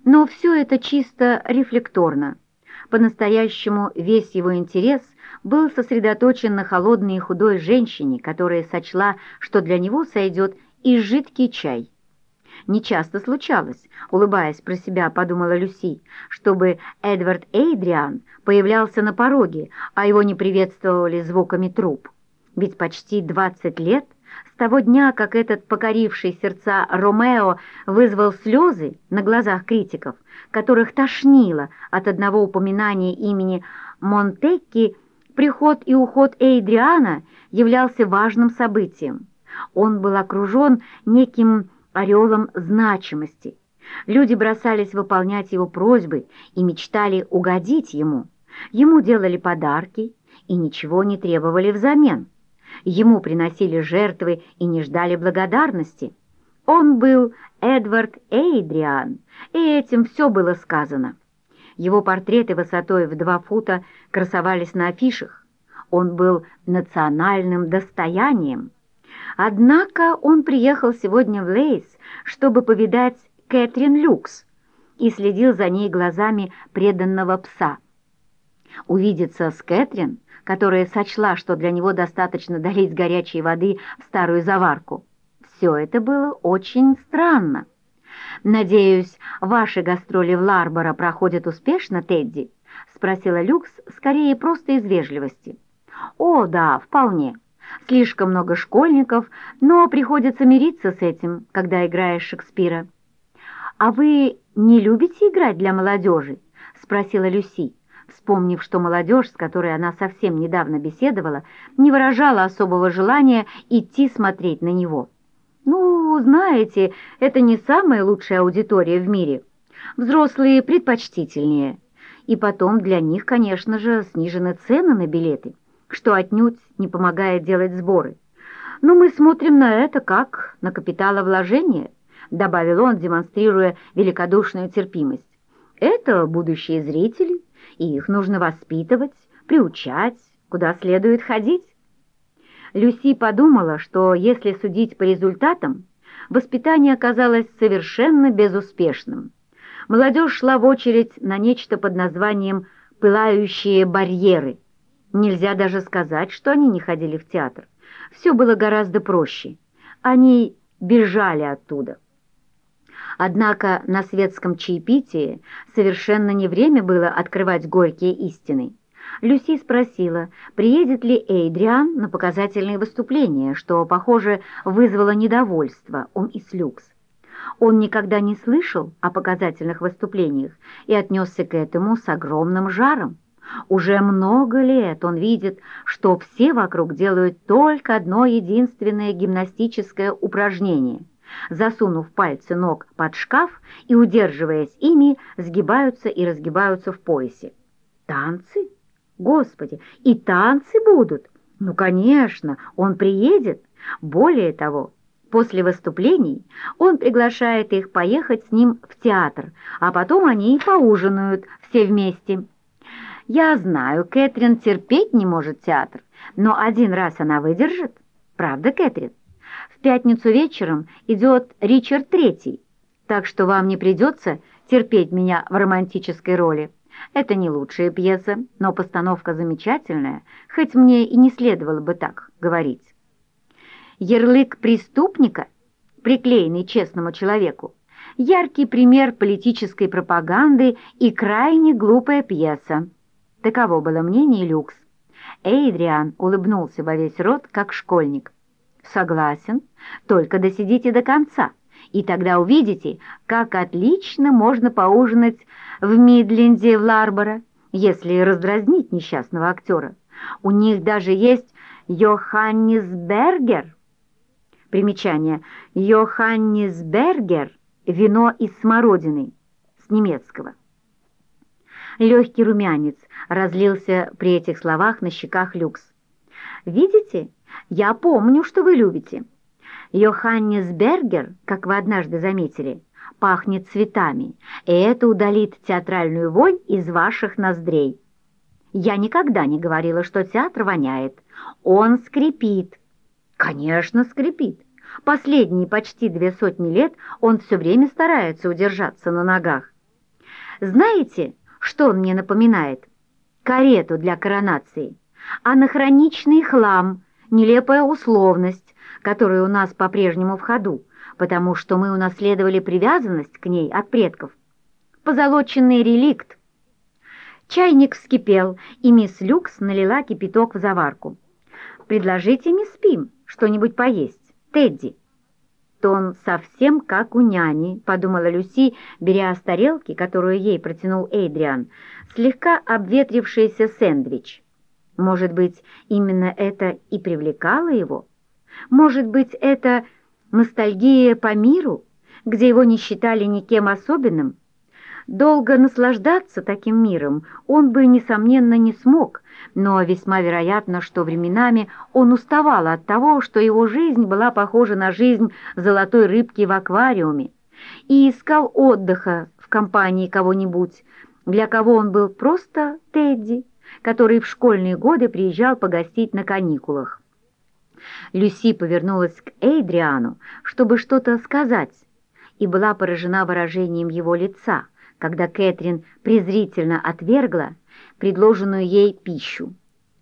Но все это чисто рефлекторно. По-настоящему весь его интерес был сосредоточен на холодной и худой женщине, которая сочла, что для него сойдет и жидкий чай. Нечасто случалось, улыбаясь про себя, подумала Люси, чтобы Эдвард Эйдриан появлялся на пороге, а его не приветствовали звуками труб. Ведь почти 20 лет того дня, как этот покоривший сердца Ромео вызвал слезы на глазах критиков, которых тошнило от одного упоминания имени Монтекки, приход и уход Эйдриана являлся важным событием. Он был окружен неким ореолом значимости. Люди бросались выполнять его просьбы и мечтали угодить ему. Ему делали подарки и ничего не требовали взамен. Ему приносили жертвы и не ждали благодарности. Он был Эдвард Эйдриан, и этим все было сказано. Его портреты высотой в два фута красовались на афишах. Он был национальным достоянием. Однако он приехал сегодня в Лейс, чтобы повидать Кэтрин Люкс, и следил за ней глазами преданного пса. Увидеться с Кэтрин, которая сочла, что для него достаточно долить горячей воды в старую заварку. Все это было очень странно. «Надеюсь, ваши гастроли в Ларборо проходят успешно, Тедди?» — спросила Люкс, скорее просто из вежливости. «О, да, вполне. Слишком много школьников, но приходится мириться с этим, когда играешь Шекспира». «А вы не любите играть для молодежи?» — спросила Люси, вспомнив, что молодежь, с которой она совсем недавно беседовала, не выражала особого желания идти смотреть на него. «Ну, знаете, это не самая лучшая аудитория в мире. Взрослые предпочтительнее. И потом для них, конечно же, снижены цены на билеты, что отнюдь не помогает делать сборы. Но мы смотрим на это как на капиталовложение», добавил он, демонстрируя великодушную терпимость. «Это будущие зрители, и их нужно воспитывать, приучать, куда следует ходить». Люси подумала, что если судить по результатам, воспитание оказалось совершенно безуспешным. Молодежь шла в очередь на нечто под названием «пылающие барьеры». Нельзя даже сказать, что они не ходили в театр. Все было гораздо проще. Они бежали оттуда. Однако на светском чаепитии совершенно не время было открывать горькие истины. Люси спросила, приедет ли Эйдриан на показательные выступления, что, похоже, вызвало недовольство у мисс Люкс. Он никогда не слышал о показательных выступлениях и отнесся к этому с огромным жаром. Уже много лет он видит, что все вокруг делают только одно единственное гимнастическое упражнение. Засунув пальцы ног под шкаф и, удерживаясь ими, сгибаются и разгибаются в поясе. Танцы? Господи, и танцы будут? Ну, конечно, он приедет. Более того, после выступлений он приглашает их поехать с ним в театр, а потом они и поужинают все вместе. Я знаю, Кэтрин терпеть не может театр, но один раз она выдержит. Правда, Кэтрин? Пятницу вечером идет Ричард Третий, так что вам не придется терпеть меня в романтической роли. Это не лучшая пьеса, но постановка замечательная, хоть мне и не следовало бы так говорить. Ярлык преступника, приклеенный честному человеку, яркий пример политической пропаганды и крайне глупая пьеса. Таково было мнение Люкс. Эйдриан улыбнулся во весь рот, как школьник. «Согласен, только досидите до конца, и тогда увидите, как отлично можно поужинать в Мидленде в Ларборо, если раздразнить несчастного актера. У них даже есть Йоханнесбергер. Примечание. Йоханнесбергер – вино из смородины, с немецкого. Легкий румянец разлился при этих словах на щеках Люкс. «Видите, я помню, что вы любите. Йоханнесбергер, как вы однажды заметили, пахнет цветами, и это удалит театральную вонь из ваших ноздрей. Я никогда не говорила, что театр воняет. Он скрипит. Конечно, скрипит. Последние почти две сотни лет он все время старается удержаться на ногах. Знаете, что он мне напоминает? Карету для коронации. Анахроничный хлам, нелепая условность, которая у нас по-прежнему в ходу, потому что мы унаследовали привязанность к ней от предков. Позолоченный реликт. Чайник вскипел, и мисс Люкс налила кипяток в заварку. «Предложите мисс Пим что-нибудь поесть, Тедди». «Тон совсем как у няни», — подумала Люси, беря с тарелки, которую ей протянул Эйдриан, слегка обветрившийся сэндвич. Может быть, именно это и привлекало его? Может быть, это ностальгия по миру, где его не считали никем особенным, Долго наслаждаться таким миром он бы, несомненно, не смог, но весьма вероятно, что временами он уставал от того, что его жизнь была похожа на жизнь золотой рыбки в аквариуме, и искал отдыха в компании кого-нибудь, для кого он был просто Тедди, который в школьные годы приезжал погостить на каникулах. Люси повернулась к Эйдриану, чтобы что-то сказать, и была поражена выражением его лица, когда Кэтрин презрительно отвергла предложенную ей пищу.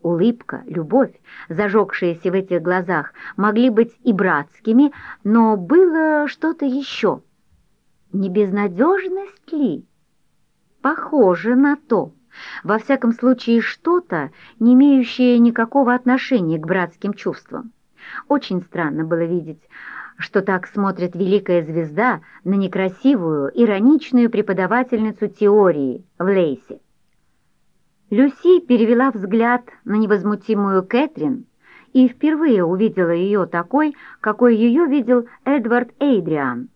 Улыбка, любовь, зажегшиеся в этих глазах, могли быть и братскими, но было что-то еще. Не безнадежность ли? Похоже на то. Во всяком случае, что-то, не имеющее никакого отношения к братским чувствам. Очень странно было видеть, что так смотрит великая звезда на некрасивую, ироничную преподавательницу теории в Лейсе. Люси перевела взгляд на невозмутимую Кэтрин и впервые увидела ее такой, какой ее видел Эдвард Эйдриан,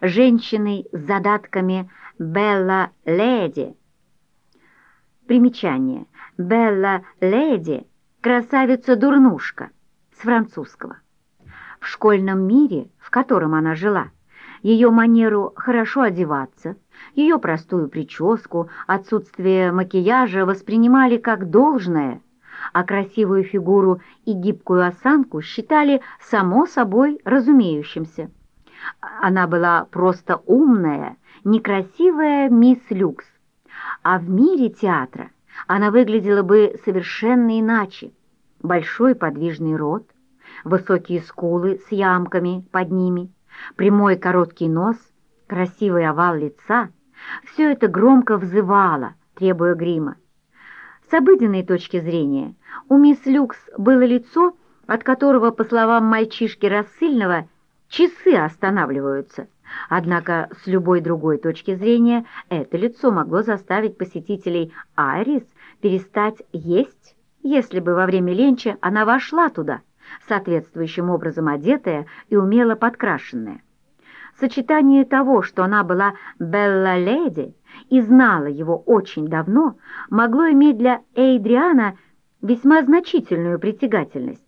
женщиной с задатками Белла Леди. Примечание. Белла Леди – красавица-дурнушка с французского. В школьном мире, в котором она жила, ее манеру хорошо одеваться, ее простую прическу, отсутствие макияжа воспринимали как должное, а красивую фигуру и гибкую осанку считали само собой разумеющимся. Она была просто умная, некрасивая мисс Люкс, а в мире театра она выглядела бы совершенно иначе. Большой подвижный рот, высокие скулы с ямками под ними, прямой короткий нос, красивый овал лица — все это громко взывало, требуя грима. С обыденной точки зрения у мисс Люкс было лицо, от которого, по словам мальчишки рассыльного, часы останавливаются. Однако с любой другой точки зрения это лицо могло заставить посетителей Айрис перестать есть, если бы во время ленча она вошла туда — соответствующим образом одетая и умело подкрашенная. Сочетание того, что она была Белла-леди и знала его очень давно, могло иметь для Эйдриана весьма значительную притягательность.